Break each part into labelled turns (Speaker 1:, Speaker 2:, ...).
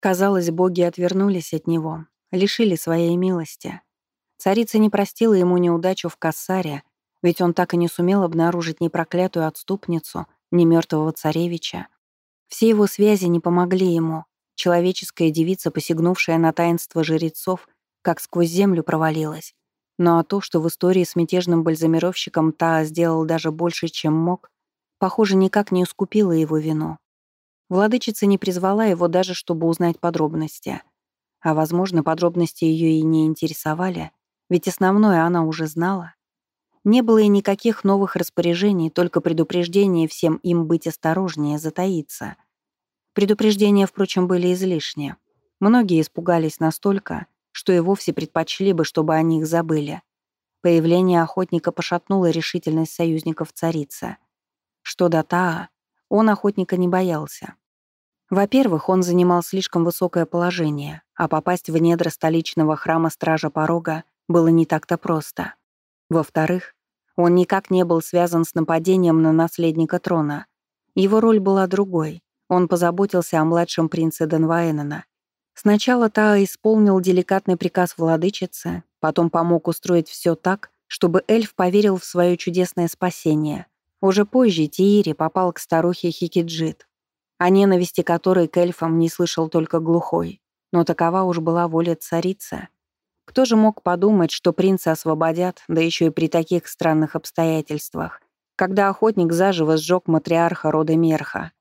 Speaker 1: Казалось, боги отвернулись от него, лишили своей милости. Царица не простила ему неудачу в Кассаре, ведь он так и не сумел обнаружить ни проклятую отступницу, ни мертвого царевича. Все его связи не помогли ему. Человеческая девица, посягнувшая на таинство жрецов, как сквозь землю провалилась. Ну а то, что в истории с мятежным бальзамировщиком Таа сделал даже больше, чем мог, похоже, никак не ускупило его вину. Владычица не призвала его даже, чтобы узнать подробности. А, возможно, подробности ее и не интересовали, ведь основное она уже знала. Не было и никаких новых распоряжений, только предупреждение всем им быть осторожнее, затаиться. Предупреждения, впрочем, были излишни. Многие испугались настолько, что и вовсе предпочли бы, чтобы о них забыли. Появление охотника пошатнуло решительность союзников царицы. Что до Таа, он охотника не боялся. Во-первых, он занимал слишком высокое положение, а попасть в недра столичного храма Стража Порога было не так-то просто. Во-вторых, он никак не был связан с нападением на наследника трона. Его роль была другой. Он позаботился о младшем принце Денваэнена. Сначала Таа исполнил деликатный приказ владычицы, потом помог устроить все так, чтобы эльф поверил в свое чудесное спасение — уже позже Тиири попал к старухе Хикиджит, о ненависти которой к эльфам не слышал только глухой. Но такова уж была воля царицы. Кто же мог подумать, что принца освободят, да еще и при таких странных обстоятельствах, когда охотник заживо сжег матриарха рода Мерха.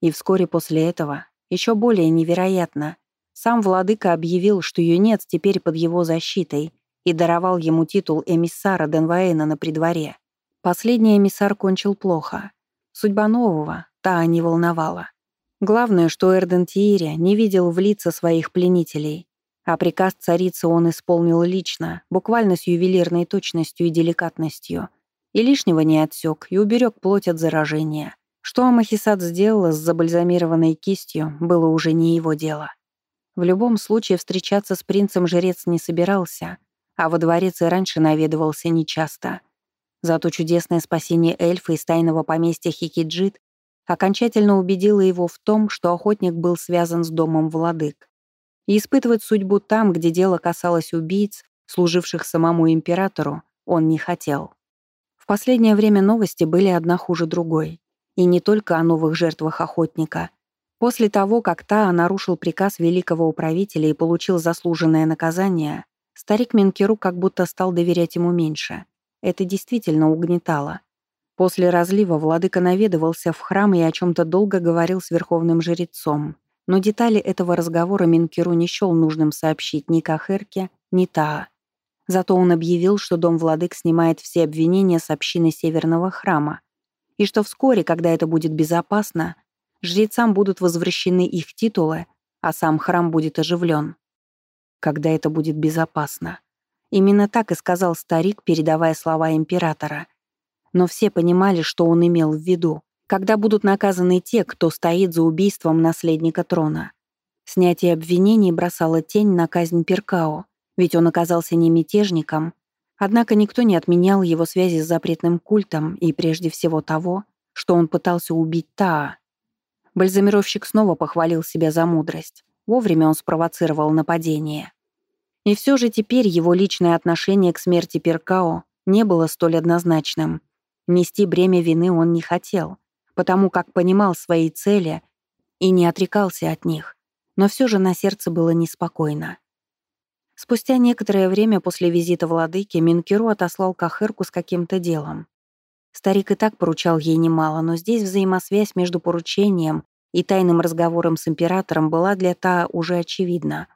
Speaker 1: И вскоре после этого, еще более невероятно, сам владыка объявил, что юнец теперь под его защитой и даровал ему титул эмиссара Денваэна на придворе. Последний эмиссар кончил плохо. Судьба нового та не волновала. Главное, что Эрден Тиири не видел в лица своих пленителей, а приказ царицы он исполнил лично, буквально с ювелирной точностью и деликатностью, и лишнего не отсек и уберег плоть от заражения. Что Амахисат сделала с забальзамированной кистью, было уже не его дело. В любом случае встречаться с принцем жрец не собирался, а во дворец и раньше наведывался нечасто — Зато чудесное спасение эльфа из тайного поместья Хикиджит окончательно убедило его в том, что охотник был связан с домом владык. И испытывать судьбу там, где дело касалось убийц, служивших самому императору, он не хотел. В последнее время новости были одна хуже другой. И не только о новых жертвах охотника. После того, как Таа нарушил приказ великого управителя и получил заслуженное наказание, старик Менкеру как будто стал доверять ему меньше. Это действительно угнетало. После разлива владыка наведывался в храм и о чем-то долго говорил с верховным жрецом. Но детали этого разговора Минкеру не счел нужным сообщить ни Кахерке, ни Таа. Зато он объявил, что дом владык снимает все обвинения с общины Северного храма, и что вскоре, когда это будет безопасно, жрецам будут возвращены их титулы, а сам храм будет оживлен. Когда это будет безопасно. Именно так и сказал старик, передавая слова императора. Но все понимали, что он имел в виду. Когда будут наказаны те, кто стоит за убийством наследника трона. Снятие обвинений бросало тень на казнь Перкао, ведь он оказался не мятежником. Однако никто не отменял его связи с запретным культом и прежде всего того, что он пытался убить Таа. Бальзамировщик снова похвалил себя за мудрость. Вовремя он спровоцировал нападение. И все же теперь его личное отношение к смерти Перкао не было столь однозначным. Нести бремя вины он не хотел, потому как понимал свои цели и не отрекался от них, но все же на сердце было неспокойно. Спустя некоторое время после визита владыки Минкеру отослал Кахырку с каким-то делом. Старик и так поручал ей немало, но здесь взаимосвязь между поручением и тайным разговором с императором была для Та уже очевидна.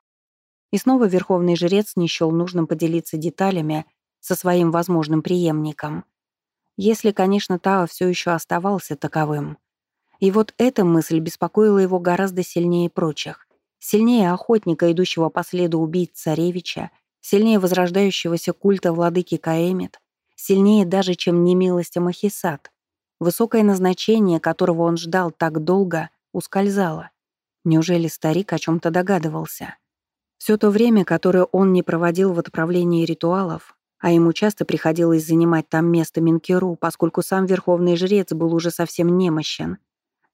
Speaker 1: И снова верховный жрец не счел нужным поделиться деталями со своим возможным преемником. Если, конечно, Тао все еще оставался таковым. И вот эта мысль беспокоила его гораздо сильнее прочих. Сильнее охотника, идущего по следу убийц царевича, сильнее возрождающегося культа владыки Каэмит, сильнее даже, чем немилость Амахисат. Высокое назначение, которого он ждал так долго, ускользало. Неужели старик о чем-то догадывался? Все то время, которое он не проводил в отправлении ритуалов, а ему часто приходилось занимать там место Минкеру, поскольку сам верховный жрец был уже совсем немощен,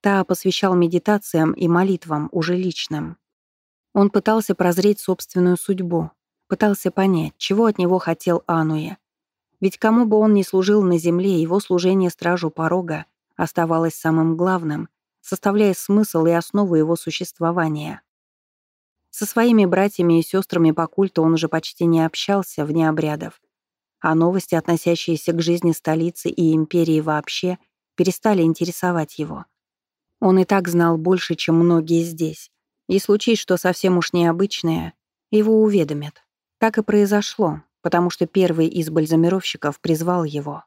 Speaker 1: Та посвящал медитациям и молитвам, уже личным. Он пытался прозреть собственную судьбу, пытался понять, чего от него хотел Ануя. Ведь кому бы он ни служил на земле, его служение стражу порога оставалось самым главным, составляя смысл и основу его существования. Со своими братьями и сестрами по культу он уже почти не общался вне обрядов, а новости, относящиеся к жизни столицы и империи вообще, перестали интересовать его. Он и так знал больше, чем многие здесь, и случись что совсем уж необычное, его уведомят. Так и произошло, потому что первый из бальзамировщиков призвал его.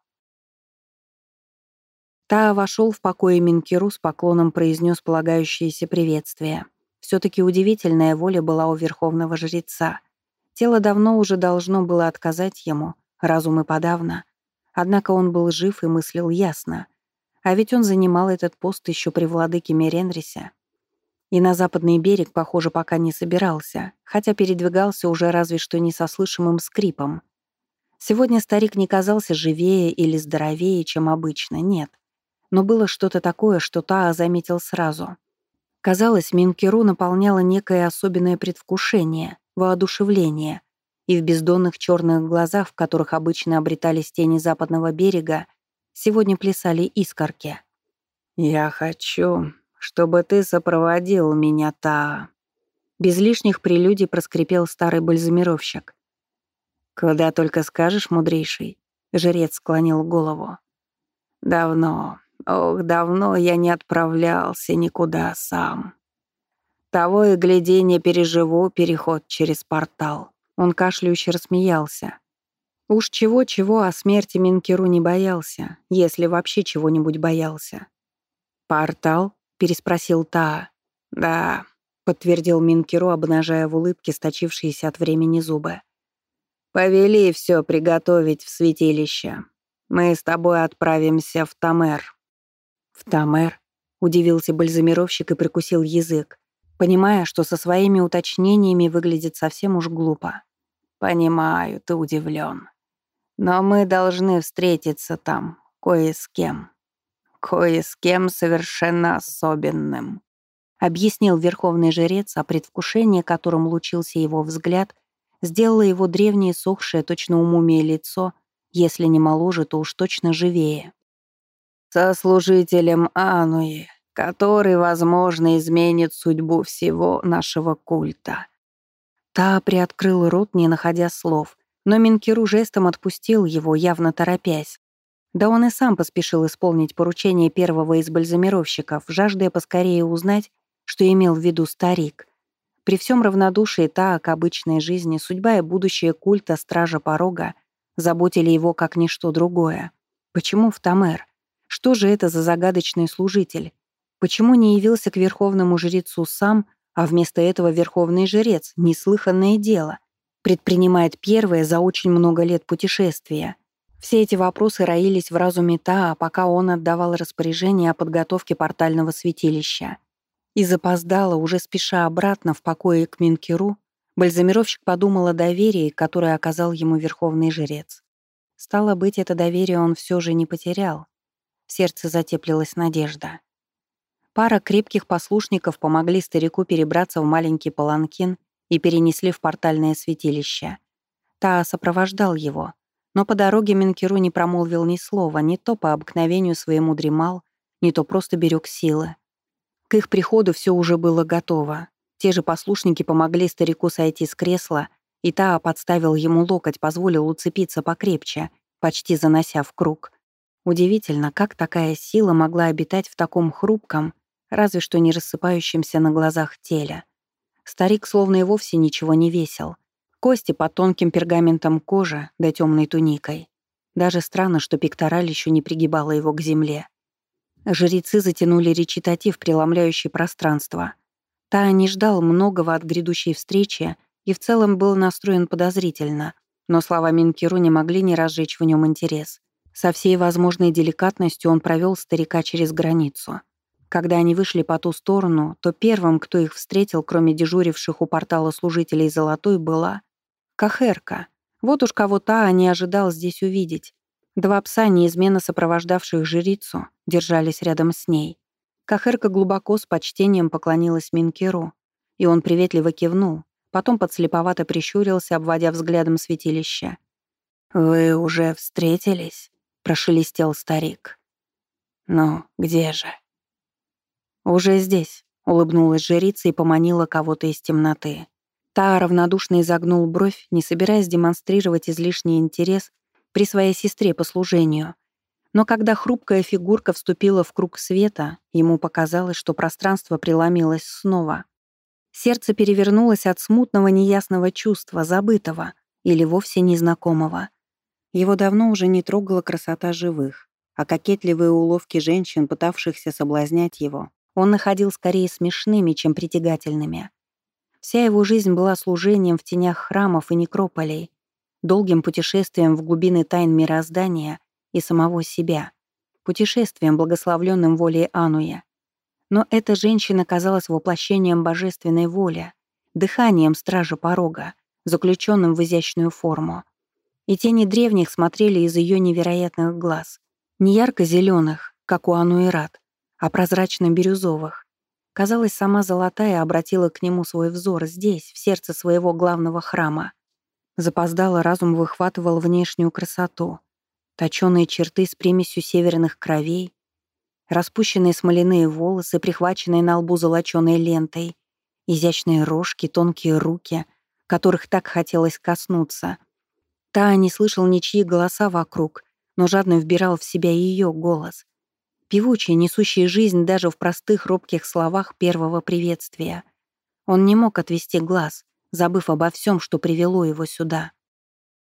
Speaker 1: Та вошел в покое Минкиру с поклоном произнес полагающееся приветствие. Все-таки удивительная воля была у верховного жреца. Тело давно уже должно было отказать ему, разум и подавно. Однако он был жив и мыслил ясно. А ведь он занимал этот пост еще при владыке Меренрисе. И на западный берег, похоже, пока не собирался, хотя передвигался уже разве что не со слышимым скрипом. Сегодня старик не казался живее или здоровее, чем обычно, нет. Но было что-то такое, что Таа заметил сразу. Казалось, Минкеру наполняло некое особенное предвкушение, воодушевление, и в бездонных черных глазах, в которых обычно обретались тени западного берега, сегодня плясали искорки. «Я хочу, чтобы ты сопроводил меня, Та. Без лишних прелюдий проскрипел старый бальзамировщик. «Куда только скажешь, мудрейший», — жрец склонил голову. «Давно, Ох, давно я не отправлялся никуда сам. Того и гляди, не переживу переход через портал. Он кашляюще рассмеялся. Уж чего-чего, а смерти Минкеру не боялся, если вообще чего-нибудь боялся. «Портал?» — переспросил Таа. «Да», — подтвердил Минкеру, обнажая в улыбке сточившиеся от времени зубы. «Повели все приготовить в святилище. Мы с тобой отправимся в Тамер». «В Тамер?» — удивился бальзамировщик и прикусил язык, понимая, что со своими уточнениями выглядит совсем уж глупо. «Понимаю, ты удивлен. Но мы должны встретиться там, кое с кем. Кое с кем совершенно особенным», — объяснил верховный жрец, а предвкушение, которым лучился его взгляд, сделало его древнее сохшее точно умумие лицо, если не моложе, то уж точно живее со служителем Ануи, который, возможно, изменит судьбу всего нашего культа». Та приоткрыл рот, не находя слов, но Минкиру жестом отпустил его, явно торопясь. Да он и сам поспешил исполнить поручение первого из бальзамировщиков, жаждая поскорее узнать, что имел в виду старик. При всем равнодушии та к обычной жизни, судьба и будущее культа Стража Порога заботили его как ничто другое. Почему в Тамер? Что же это за загадочный служитель? Почему не явился к верховному жрецу сам, а вместо этого верховный жрец, неслыханное дело, предпринимает первое за очень много лет путешествия? Все эти вопросы роились в разуме Таа, пока он отдавал распоряжение о подготовке портального святилища. И запоздало, уже спеша обратно в покое к Минкеру, бальзамировщик подумал о доверии, которое оказал ему верховный жрец. Стало быть, это доверие он все же не потерял. В сердце затеплилась надежда. Пара крепких послушников помогли старику перебраться в маленький паланкин и перенесли в портальное святилище. Та сопровождал его, но по дороге Минкеру не промолвил ни слова, не то по обыкновению своему дремал, не то просто берег силы. К их приходу все уже было готово. Те же послушники помогли старику сойти с кресла, и Таа подставил ему локоть, позволил уцепиться покрепче, почти занося в круг. Удивительно, как такая сила могла обитать в таком хрупком, разве что не рассыпающемся на глазах теле. Старик словно и вовсе ничего не весил. Кости под тонким пергаментом кожи да темной туникой. Даже странно, что пектораль еще не пригибала его к земле. Жрецы затянули речитатив, преломляющий пространство. Та не ждал многого от грядущей встречи и в целом был настроен подозрительно, но слова Минкиру не могли не разжечь в нем интерес. Со всей возможной деликатностью он провел старика через границу. Когда они вышли по ту сторону, то первым, кто их встретил, кроме дежуривших у портала служителей Золотой, была Кахерка. Вот уж кого та не ожидал здесь увидеть. Два пса, неизменно сопровождавших жрицу, держались рядом с ней. Кахерка глубоко с почтением поклонилась Минкеру, и он приветливо кивнул, потом подслеповато прищурился, обводя взглядом святилище. «Вы уже встретились?» — прошелестел старик. «Ну, где же?» «Уже здесь», — улыбнулась жрица и поманила кого-то из темноты. Та равнодушно изогнул бровь, не собираясь демонстрировать излишний интерес при своей сестре по служению. Но когда хрупкая фигурка вступила в круг света, ему показалось, что пространство преломилось снова. Сердце перевернулось от смутного неясного чувства, забытого или вовсе незнакомого. Его давно уже не трогала красота живых, а кокетливые уловки женщин, пытавшихся соблазнять его, он находил скорее смешными, чем притягательными. Вся его жизнь была служением в тенях храмов и некрополей, долгим путешествием в глубины тайн мироздания и самого себя, путешествием, благословленным волей Ануя. Но эта женщина казалась воплощением божественной воли, дыханием стража порога, заключенным в изящную форму. И тени древних смотрели из ее невероятных глаз, не ярко-зеленых, как у Ануэрат, а прозрачно-бирюзовых, Казалось, сама Золотая обратила к нему свой взор здесь, в сердце своего главного храма. Запоздало разум выхватывал внешнюю красоту. Точёные черты с примесью северных кровей, распущенные смоляные волосы, прихваченные на лбу золочёной лентой, изящные рожки, тонкие руки, которых так хотелось коснуться. Та не слышал ничьи голоса вокруг, но жадно вбирал в себя ее голос, певучий, несущий жизнь даже в простых робких словах первого приветствия. Он не мог отвести глаз, забыв обо всем, что привело его сюда.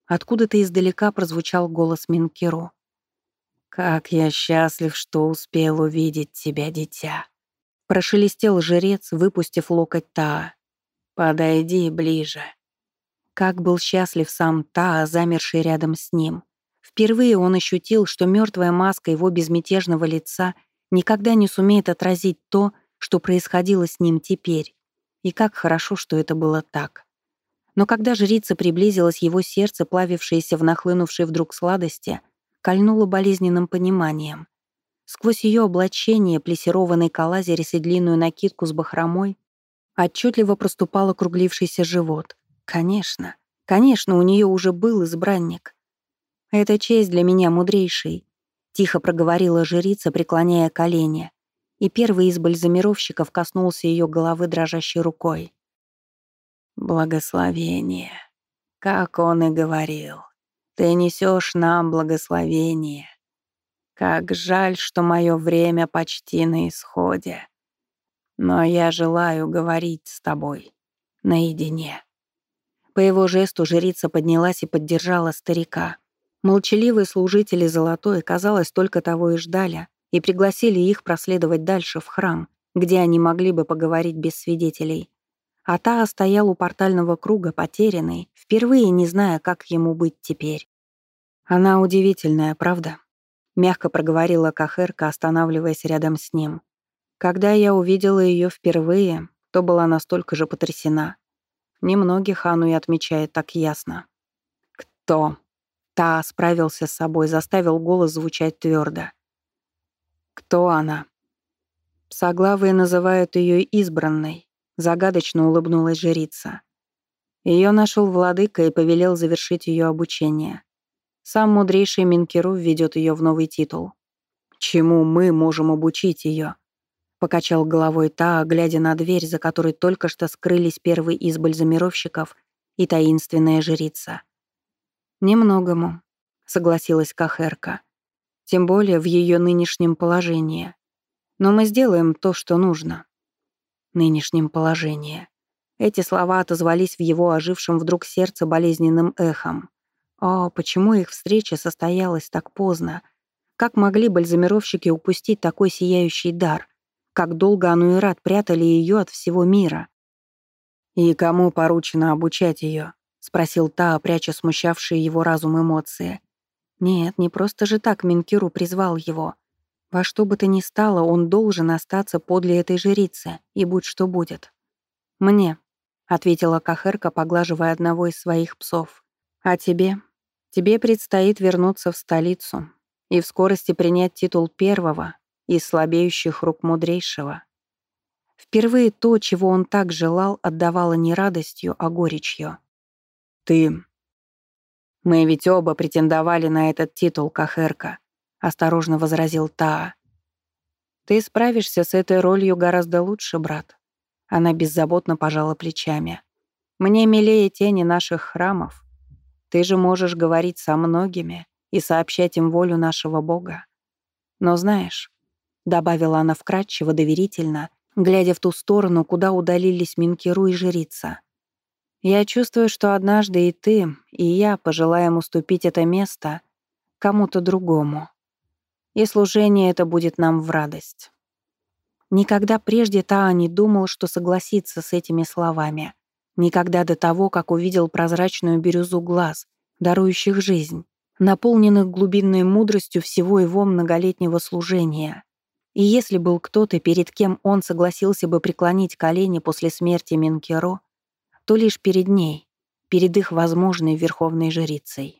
Speaker 1: Откуда-то издалека прозвучал голос Минкиру. «Как я счастлив, что успел увидеть тебя, дитя!» Прошелестел жрец, выпустив локоть Таа. «Подойди ближе». Как был счастлив сам Таа, замерший рядом с ним. Впервые он ощутил, что мертвая маска его безмятежного лица никогда не сумеет отразить то, что происходило с ним теперь. И как хорошо, что это было так. Но когда жрица приблизилась, его сердце, плавившееся в нахлынувшей вдруг сладости, кольнуло болезненным пониманием. Сквозь ее облачение, плессированный калазерис и длинную накидку с бахромой, отчетливо проступал округлившийся живот. Конечно, конечно, у нее уже был избранник. «Это честь для меня, мудрейший», — тихо проговорила жрица, преклоняя колени, и первый из бальзамировщиков коснулся ее головы дрожащей рукой. «Благословение, как он и говорил, ты несешь нам благословение. Как жаль, что мое время почти на исходе. Но я желаю говорить с тобой наедине». По его жесту жрица поднялась и поддержала старика. Молчаливые служители Золотой, казалось, только того и ждали, и пригласили их проследовать дальше в храм, где они могли бы поговорить без свидетелей. А та стоял у портального круга, потерянный, впервые не зная, как ему быть теперь. «Она удивительная, правда?» — мягко проговорила Кахерка, останавливаясь рядом с ним. «Когда я увидела ее впервые, то была настолько же потрясена. Немногих Ану и отмечает так ясно». «Кто?» Та справился с собой, заставил голос звучать твердо. «Кто она?» Соглавые называют ее избранной, загадочно улыбнулась жрица. Ее нашел владыка и повелел завершить ее обучение. Сам мудрейший Минкеру введет ее в новый титул. «Чему мы можем обучить ее?» Покачал головой та, глядя на дверь, за которой только что скрылись первый из бальзамировщиков и таинственная жрица. «Немногому», — согласилась Кахерка. «Тем более в ее нынешнем положении. Но мы сделаем то, что нужно». «Нынешнем положении». Эти слова отозвались в его ожившем вдруг сердце болезненным эхом. О, почему их встреча состоялась так поздно? Как могли бальзамировщики упустить такой сияющий дар? Как долго Ануират прятали ее от всего мира? И кому поручено обучать ее? — спросил Та, пряча смущавшие его разум эмоции. «Нет, не просто же так Минкиру призвал его. Во что бы то ни стало, он должен остаться подле этой жрицы, и будь что будет». «Мне», — ответила Кахерка, поглаживая одного из своих псов. «А тебе? Тебе предстоит вернуться в столицу и в скорости принять титул первого из слабеющих рук мудрейшего». Впервые то, чего он так желал, отдавало не радостью, а горечью.
Speaker 2: «Ты...» «Мы ведь оба претендовали на этот титул, Кахерка», — осторожно возразил Таа.
Speaker 1: «Ты справишься с этой ролью гораздо лучше, брат». Она беззаботно пожала плечами. «Мне милее тени наших храмов. Ты же можешь говорить со многими и сообщать им волю нашего Бога. Но знаешь, — добавила она вкратчиво, доверительно, глядя в ту сторону, куда удалились Минкеру и жрица. «Я чувствую, что однажды и ты, и я пожелаем уступить это место кому-то другому. И служение это будет нам в радость». Никогда прежде Таа не думал, что согласится с этими словами. Никогда до того, как увидел прозрачную бирюзу глаз, дарующих жизнь, наполненных глубинной мудростью всего его многолетнего служения. И если был кто-то, перед кем он согласился бы преклонить колени после смерти Минкеро, то лишь перед ней, перед их возможной верховной жрицей.